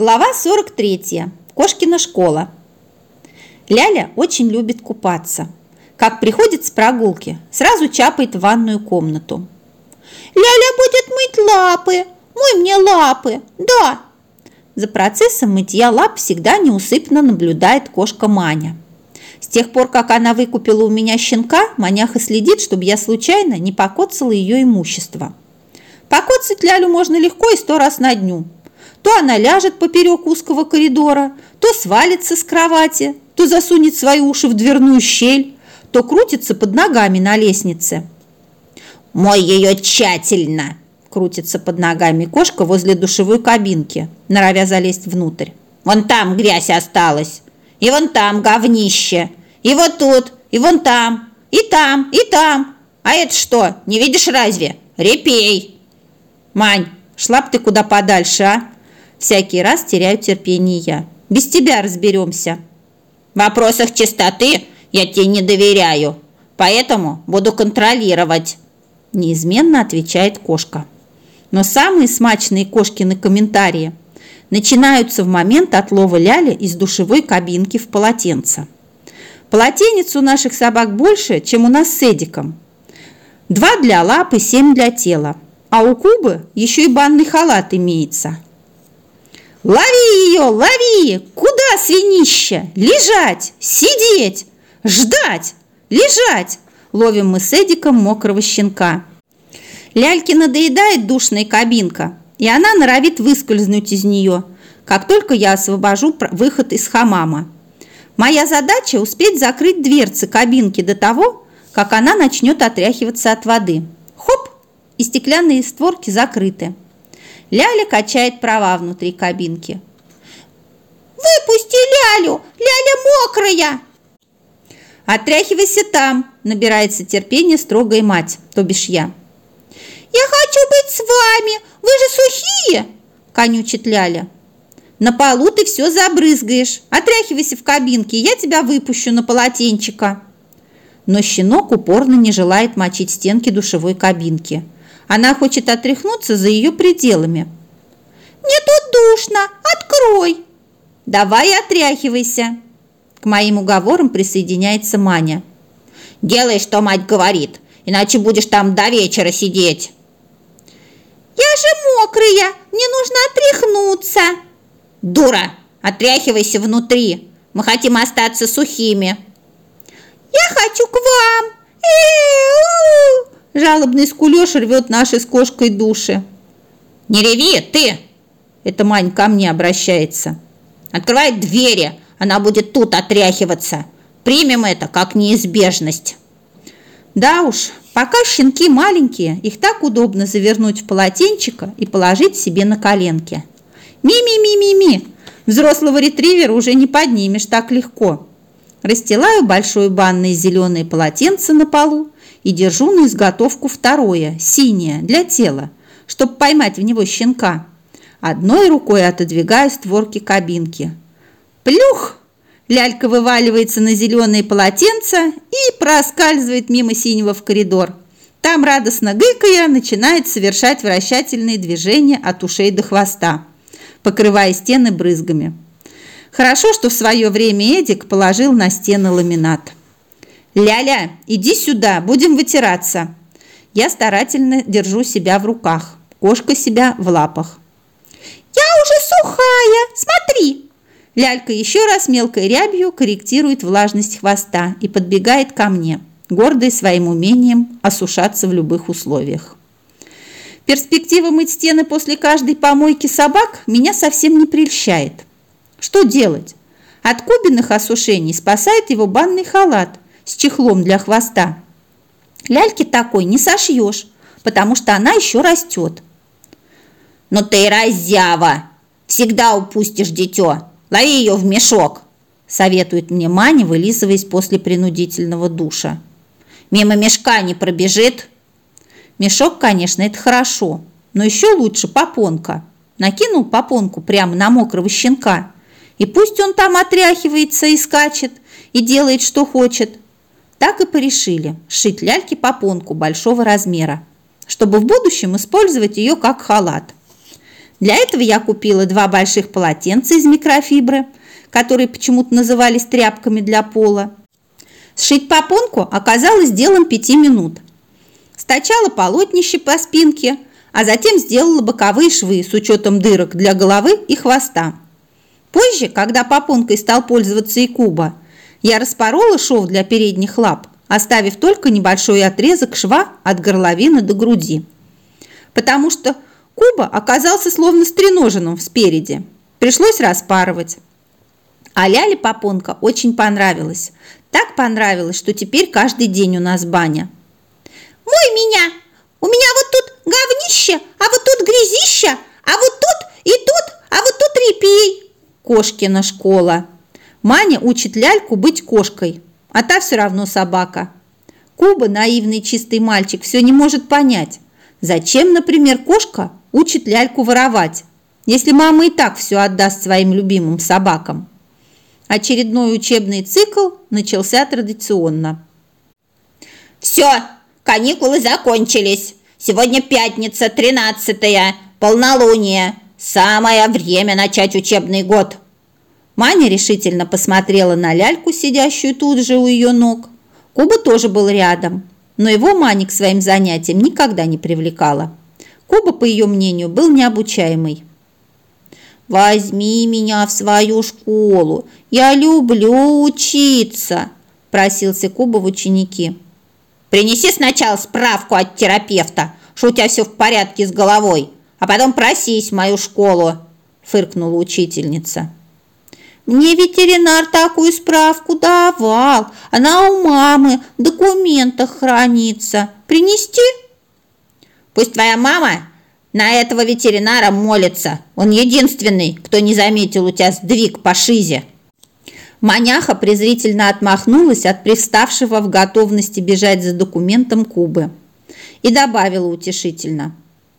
Глава 43. Кошкина школа. Ляля очень любит купаться. Как приходит с прогулки, сразу чапает в ванную комнату. «Ляля будет мыть лапы! Мой мне лапы! Да!» За процессом мытья лап всегда неусыпно наблюдает кошка Маня. С тех пор, как она выкупила у меня щенка, маняха следит, чтобы я случайно не покоцала ее имущество. Покоцать Лялю можно легко и сто раз на дню – то она ляжет поперек узкого коридора, то свалится с кровати, то засунет свои уши в дверную щель, то крутится под ногами на лестнице. «Мой ее тщательно!» крутится под ногами кошка возле душевой кабинки, норовя залезть внутрь. «Вон там грязь осталась, и вон там говнище, и вот тут, и вон там, и там, и там. А это что, не видишь разве? Репей!» «Мань, шла б ты куда подальше, а? Всякий раз теряю терпение я. Без тебя разберемся. В вопросах чистоты я тебе не доверяю, поэтому буду контролировать. Неизменно отвечает кошка. Но самые смачные кошкины комментарии начинаются в момент отлова ляли из душевой кабинки в полотенце. Полотенец у наших собак больше, чем у нас с Эдиком. Два для лапы, семь для тела. А у Кубы еще и банный халат имеется. «Лови ее, лови! Куда, свинище? Лежать! Сидеть! Ждать! Лежать!» Ловим мы с Эдиком мокрого щенка. Ляльке надоедает душная кабинка, и она норовит выскользнуть из нее, как только я освобожу выход из хамама. Моя задача – успеть закрыть дверцы кабинки до того, как она начнет отряхиваться от воды. Хоп! И стеклянные створки закрыты. Ляля качает права внутри кабинки. «Выпусти Лялю! Ляля мокрая!» «Отряхивайся там!» – набирается терпение строгая мать, то бишь я. «Я хочу быть с вами! Вы же сухие!» – конючит Ляля. «На полу ты все забрызгаешь. Отряхивайся в кабинке, я тебя выпущу на полотенчика». Но щенок упорно не желает мочить стенки душевой кабинки – она хочет отряхнуться за ее пределами. «Мне тут душно! Открой!» «Давай отряхивайся!» К моим уговорам присоединяется Маня. «Делай, что мать говорит, иначе будешь там до вечера сидеть!» «Я же мокрая! Мне нужно отряхнуться!» «Дура! Отряхивайся внутри! Мы хотим остаться сухими!» «Я хочу к вам! Э-э-э!» Жалобный скулёж рвет наши с кошкой души. «Не реви, ты!» Это Мань ко мне обращается. «Открывай двери, она будет тут отряхиваться. Примем это как неизбежность». Да уж, пока щенки маленькие, их так удобно завернуть в полотенчика и положить себе на коленки. Ми-ми-ми-ми-ми, взрослого ретривера уже не поднимешь так легко. Расстилаю большое банное зеленое полотенце на полу и держу на изготовку второе, синее, для тела, чтобы поймать в него щенка. Одной рукой отодвигаю створки кабинки. Плюх! Лялька вываливается на зеленое полотенце и проскальзывает мимо синего в коридор. Там, радостно гыкая, начинает совершать вращательные движения от ушей до хвоста, покрывая стены брызгами. Хорошо, что в свое время Эдик положил на стены ламинат. «Ляля, иди сюда, будем вытираться». Я старательно держу себя в руках, кошка себя в лапах. «Я уже сухая, смотри!» Лялька еще раз мелкой рябью корректирует влажность хвоста и подбегает ко мне, гордой своим умением осушаться в любых условиях. Перспектива мыть стены после каждой помойки собак меня совсем не прельщает. Что делать? От кубиных осушений спасает его банный халат – с чехлом для хвоста. Ляльки такой не сошьешь, потому что она еще растет. Но ты раззява, всегда упустишь дитё, лови ее в мешок, советует мне Маня, вылизываясь после принудительного душа. Мимо мешка не пробежит? Мешок, конечно, это хорошо, но еще лучше попонка. Накинул попонку прямо на мокрого щенка, и пусть он там отряхивается и скачет, и делает, что хочет, так и порешили сшить ляльке попонку большого размера, чтобы в будущем использовать ее как халат. Для этого я купила два больших полотенца из микрофибры, которые почему-то назывались тряпками для пола. Сшить попонку оказалось делом пяти минут. Стачала полотнище по спинке, а затем сделала боковые швы с учетом дырок для головы и хвоста. Позже, когда попонкой стал пользоваться и Куба, я распорола шов для передних лап, оставив только небольшой отрезок шва от горловины до груди. Потому что Куба оказался словно стреноженным спереди. Пришлось распарывать. А Ляле Попонка очень понравилась. Так понравилось, что теперь каждый день у нас баня. «Мой меня! У меня вот тут говнище, а вот тут грязище, а вот тут и тут, а вот тут репей!» Кошкина школа. Маня учит ляльку быть кошкой, а та все равно собака. Куба, наивный чистый мальчик, все не может понять, зачем, например, кошка учит ляльку воровать, если мама и так все отдаст своим любимым собакам. Очередной учебный цикл начался традиционно. «Все, каникулы закончились. Сегодня пятница, тринадцатая, полнолуние. Самое время начать учебный год». Маня решительно посмотрела на ляльку, сидящую тут же у ее ног. Куба тоже был рядом, но его Маня к своим занятиям никогда не привлекала. Куба, по ее мнению, был необучаемый. «Возьми меня в свою школу, я люблю учиться», – просился Куба в ученики. «Принеси сначала справку от терапевта, что у тебя все в порядке с головой, а потом просись в мою школу», – фыркнула учительница. «Мне ветеринар такую справку давал, она у мамы в документах хранится. Принести?» «Пусть твоя мама на этого ветеринара молится. Он единственный, кто не заметил у тебя сдвиг по шизе». Маняха презрительно отмахнулась от приставшего в готовности бежать за документом Кубы и добавила утешительно.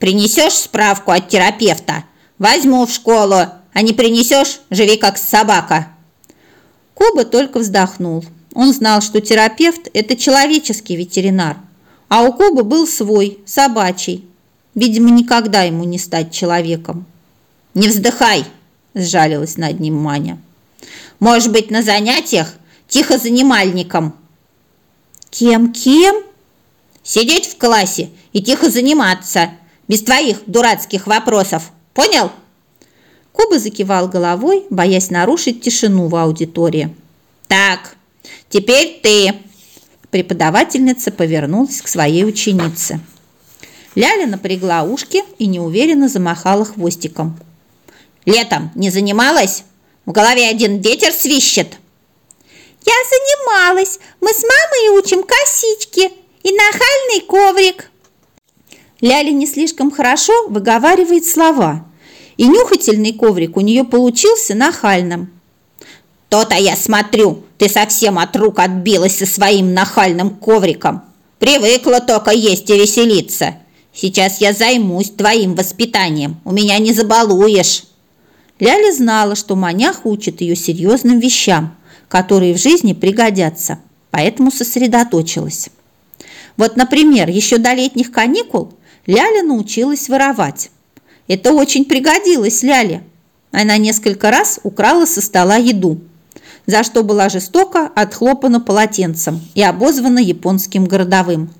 «Принесешь справку от терапевта? Возьму в школу, а не принесешь, живи как собака». Куба только вздохнул. Он знал, что терапевт – это человеческий ветеринар, а у Кубы был свой, собачий, Видимо, никогда ему не стать человеком. «Не вздыхай!» – сжалилась над ним Маня. «Может быть, на занятиях тихо занимальником?» «Кем-кем?» «Сидеть в классе и тихо заниматься, без твоих дурацких вопросов. Понял?» Куба закивал головой, боясь нарушить тишину в аудитории. «Так, теперь ты!» Преподавательница повернулась к своей ученице. Ляля напрягла ушки и неуверенно замахала хвостиком. «Летом не занималась? В голове один ветер свищет!» «Я занималась. Мы с мамой учим косички и нахальный коврик». Ляля не слишком хорошо выговаривает слова, и нюхательный коврик у нее получился нахальным. «То-то я смотрю, ты совсем от рук отбилась со своим нахальным ковриком. Привыкла только есть и веселиться. Сейчас я займусь твоим воспитанием. У меня не забалуешь». Ляля знала, что манях учит ее серьезным вещам, которые в жизни пригодятся, поэтому сосредоточилась. Вот, например, еще до летних каникул Ляля научилась воровать. Это очень пригодилось Ляле. Она несколько раз украла со стола еду, за что была жестоко отхлопана полотенцем и обозвана японским городовым.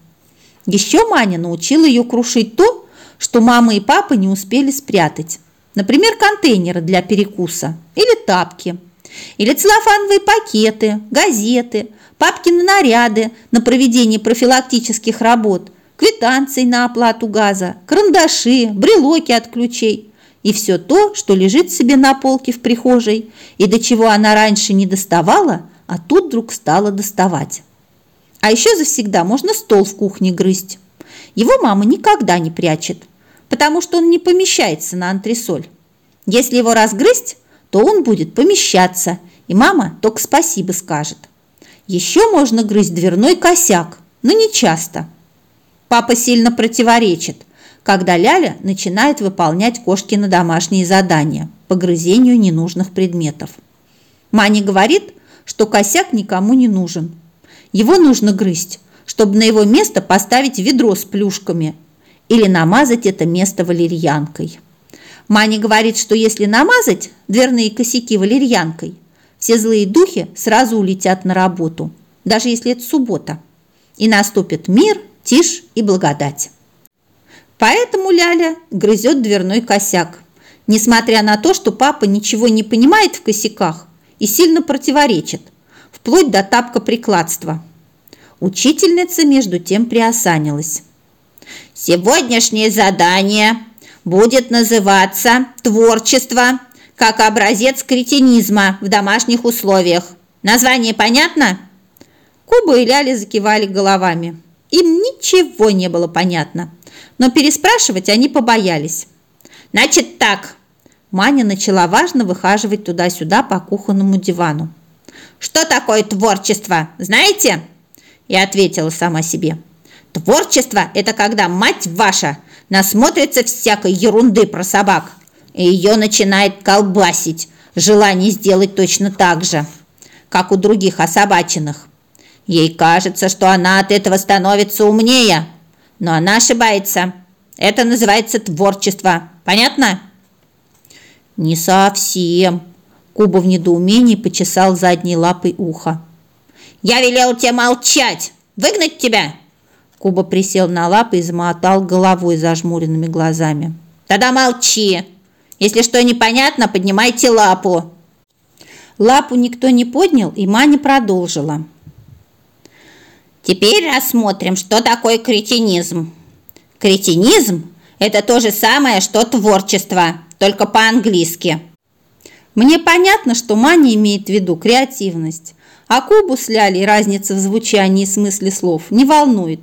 Еще Маня научила ее крушить то, что мама и папа не успели спрятать. Например, контейнеры для перекуса или тапки, или целлофановые пакеты, газеты, папкины наряды на проведение профилактических работ, квитанции на оплату газа, карандаши, брелоки от ключей и все то, что лежит себе на полке в прихожей и до чего она раньше не доставала, а тут вдруг стала доставать. А еще завсегда можно стол в кухне грызть. Его мама никогда не прячет, потому что он не помещается на антресоль. Если его разгрызть, то он будет помещаться, и мама только спасибо скажет. Еще можно грызть дверной косяк, но не часто. Папа сильно противоречит, когда Ляля начинает выполнять кошкины домашние задания по грызению ненужных предметов. Маня говорит, что косяк никому не нужен, его нужно грызть, чтобы на его место поставить ведро с плюшками или намазать это место валерьянкой. Маня говорит, что если намазать дверные косяки валерьянкой, все злые духи сразу улетят на работу, даже если это суббота. И наступит мир, тишь и благодать. Поэтому Ляля грызет дверной косяк, несмотря на то, что папа ничего не понимает в косяках и сильно противоречит, вплоть до тапка-прикладства. Учительница между тем приосанилась. Сегодняшнее задание будет называться «Творчество как образец кретинизма в домашних условиях». Название понятно? Куба и Ляля закивали головами. Им ничего не было понятно, но переспрашивать они побоялись. «Значит так!» Маня начала важно выхаживать туда-сюда по кухонному дивану. «Что такое творчество, знаете?» Я ответила сама себе. «Творчество – это когда мать ваша насмотрится всякой ерунды про собак, и ее начинает колбасить, желание сделать точно так же, как у других особаченных. Ей кажется, что она от этого становится умнее, но она ошибается. Это называется творчество. Понятно? Не совсем. Куба в недоумении почесал задней лапой ухо. Я велел тебе молчать. Выгнать тебя. Куба присел на лапы и замотал головой зажмуренными глазами. Тогда молчи. Если что непонятно, поднимайте лапу. Лапу никто не поднял, и Маня продолжила. Теперь рассмотрим, что такое кретинизм. Кретинизм – это то же самое, что творчество, только по-английски. Мне понятно, что Маня имеет в виду креативность, а Кубу с Лялей разница в звучании и смысле слов не волнует.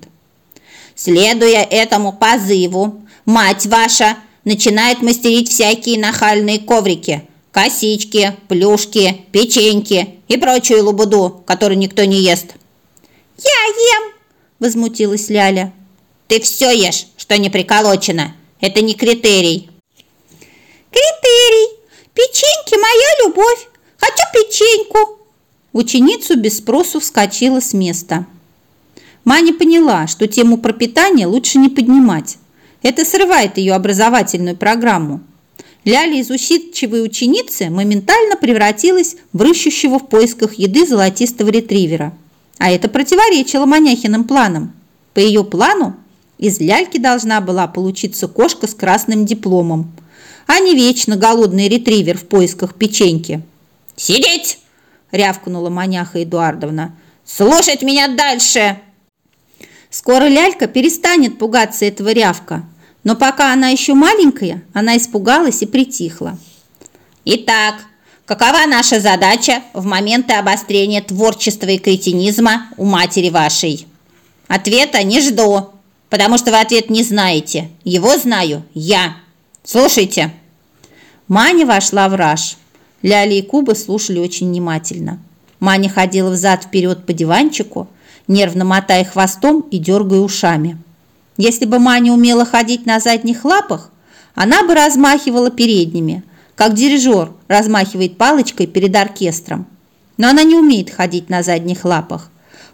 Следуя этому позыву, мать ваша начинает мастерить всякие нахальные коврики, косички, плюшки, печеньки и прочую лабуду, которую никто не ест. «Я ем!» – возмутилась Ляля. «Ты все ешь, что не приколочено. Это не критерий». «Критерий! Печеньки – моя любовь! Хочу печеньку!» Ученицу без спросу вскочила с места. Маня поняла, что тему пропитания лучше не поднимать. Это срывает ее образовательную программу. Ляля из усидчивой ученицы моментально превратилась в рыщущего в поисках еды золотистого ретривера – а это противоречило Маняхиным планам. По ее плану из ляльки должна была получиться кошка с красным дипломом, а не вечно голодный ретривер в поисках печеньки. «Сидеть!» – рявкнула Маняха Эдуардовна. «Слушать меня дальше!» Скоро лялька перестанет пугаться этого рявка, но пока она еще маленькая, она испугалась и притихла. «Итак, Какова наша задача в моменты обострения творчества и кретинизма у матери вашей? Ответа не жду, потому что вы ответ не знаете. Его знаю я. Слушайте. Маня вошла в раж. Ляли и Куба слушали очень внимательно. Маня ходила взад-вперед по диванчику, нервно мотая хвостом и дергая ушами. Если бы Маня умела ходить на задних лапах, она бы размахивала передними, как дирижер размахивает палочкой перед оркестром. Но она не умеет ходить на задних лапах,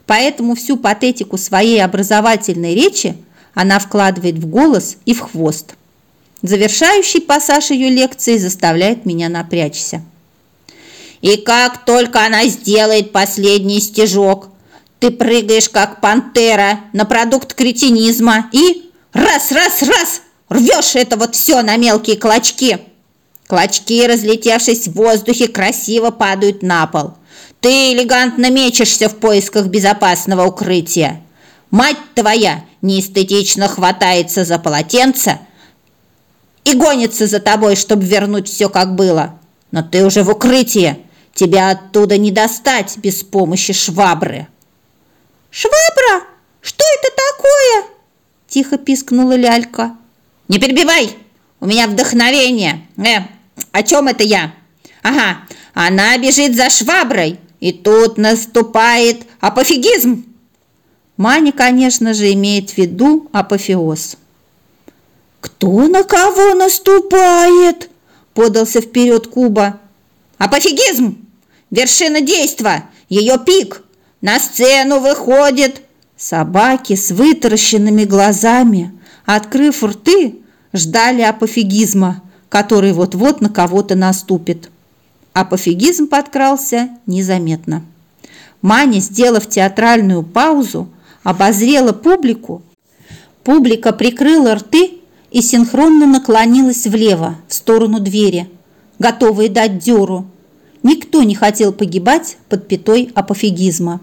поэтому всю патетику своей образовательной речи она вкладывает в голос и в хвост. Завершающий пассаж ее лекции заставляет меня напрячься. И как только она сделает последний стежок, ты прыгаешь как пантера на продукт кретинизма и раз, раз, раз рвешь это вот все на мелкие клочки. Клочки, разлетевшись в воздухе, красиво падают на пол. Ты элегантно мечешься в поисках безопасного укрытия. Мать твоя неэстетично хватается за полотенце и гонится за тобой, чтобы вернуть все, как было. Но ты уже в укрытии. Тебя оттуда не достать без помощи швабры. «Швабра? Что это такое?» Тихо пискнула лялька. «Не перебивай! У меня вдохновение! Э, о чем это я? Ага, она бежит за шваброй, и тут наступает апофигизм. Маня, конечно же, имеет в виду апофеоз. «Кто на кого наступает?» – подался вперед Куба. «Апофигизм! Вершина действа! Ее пик! На сцену выходит...» Собаки с вытаращенными глазами, открыв рты, ждали апофигизма – который вот-вот на кого-то наступит. Апофигизм подкрался незаметно. Маня, сделав театральную паузу, обозрела публику. Публика прикрыла рты и синхронно наклонилась влево, в сторону двери, готовая дать дёру. Никто не хотел погибать под пятой апофигизма.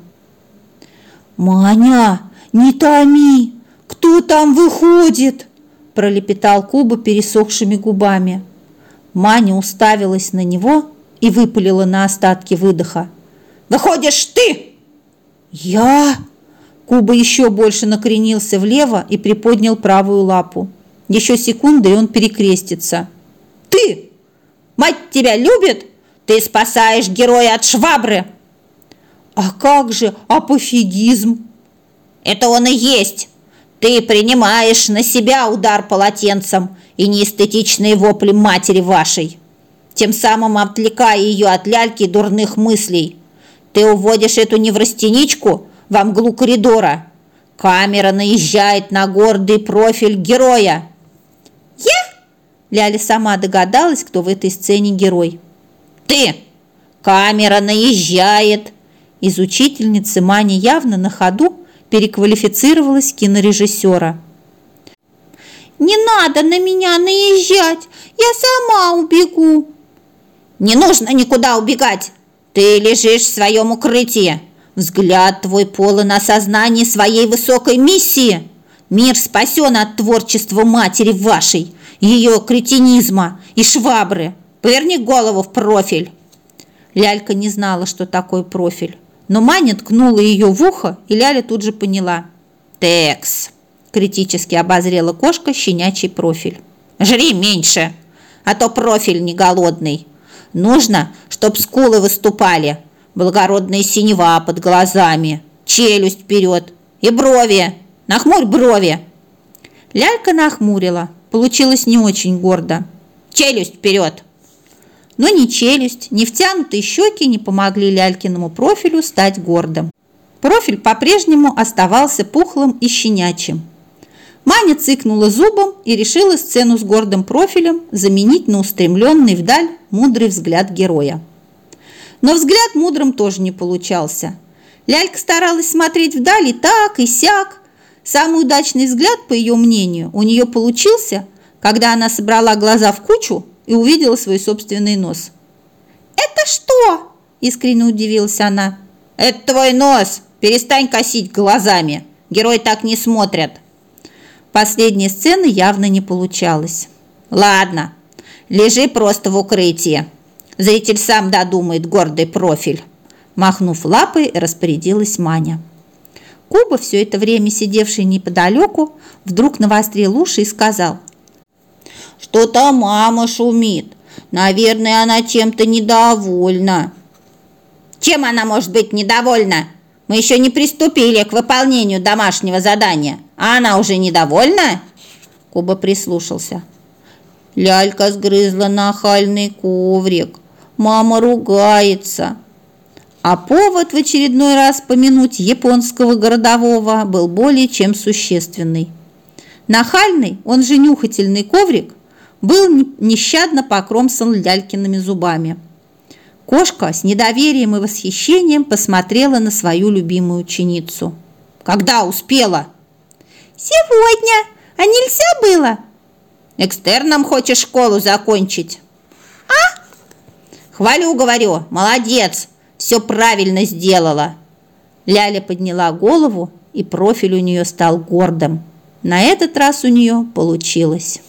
«Маня, не томи! Кто там выходит?» Пролепетал Куба пересохшими губами. Маня уставилась на него и выпалила на остатки выдоха. «Выходишь ты!» «Я?» Куба еще больше накренился влево и приподнял правую лапу. Еще секунды, и он перекрестится. «Ты! Мать тебя любит? Ты спасаешь героя от швабры!» «А как же апофигизм?» «Это он и есть! Ты принимаешь на себя удар полотенцем и неэстетичные вопли матери вашей, тем самым отвлекая ее от ляльки дурных мыслей. Ты уводишь эту неврастеничку во мглу коридора. Камера наезжает на гордый профиль героя. «Я?» Ляля сама догадалась, кто в этой сцене герой. «Ты!» Камера наезжает. Из учительницы Мани явно на ходу переквалифицировалась кинорежиссера. «Не надо на меня наезжать, я сама убегу!» «Не нужно никуда убегать! Ты лежишь в своем укрытии!» Взгляд твой полон осознания своей высокой миссии. Мир спасен от творчества матери вашей, ее кретинизма и швабры. Поверни голову в профиль. Лялька не знала, что такое профиль. Но Маня ткнула ее в ухо, и Ляля тут же поняла. «Текс!» – критически обозрела кошка щенячий профиль. «Жри меньше, а то профиль не голодный. Нужно, чтоб скулы выступали, благородная синева под глазами, челюсть вперед и брови. Нахмурь брови!» Лялька нахмурила. Получилось не очень гордо. «Челюсть вперед!» Но ни челюсть, ни втянутые щеки не помогли Лялькиному профилю стать гордым. Профиль по-прежнему оставался пухлым и щенячьим. Маня цыкнула зубом и решила сцену с гордым профилем заменить на устремленный вдаль мудрый взгляд героя. Но взгляд мудрым тоже не получался. Лялька старалась смотреть вдаль и так, и сяк. Самый удачный взгляд, по ее мнению, у нее получился, когда она собрала глаза в кучу и увидела свой собственный нос. «Это что?» – искренне удивилась она. «Это твой нос! Перестань косить глазами! Герои так не смотрят!» Последней сцены явно не получалось. «Ладно, лежи просто в укрытии. Зритель сам додумает гордый профиль». Махнув лапой, распорядилась Маня. Куба, все это время сидевший неподалеку, вдруг навострил уши и сказал – что-то мама шумит. Наверное, она чем-то недовольна. Чем она может быть недовольна? Мы еще не приступили к выполнению домашнего задания, а она уже недовольна? Куба прислушался. Лялька сгрызла нахальный коврик. Мама ругается. А повод в очередной раз помянуть японского городового был более чем существенный. Нахальный, он же нюхательный коврик, был нещадно покромсан лялькиными зубами. Кошка с недоверием и восхищением посмотрела на свою любимую ученицу. «Когда успела?» «Сегодня. А нельзя было?» «Экстерном хочешь школу закончить?» «А?» «Хвалю, говорю, молодец, все правильно сделала». Ляля подняла голову, и профиль у нее стал гордым. На этот раз у нее получилось.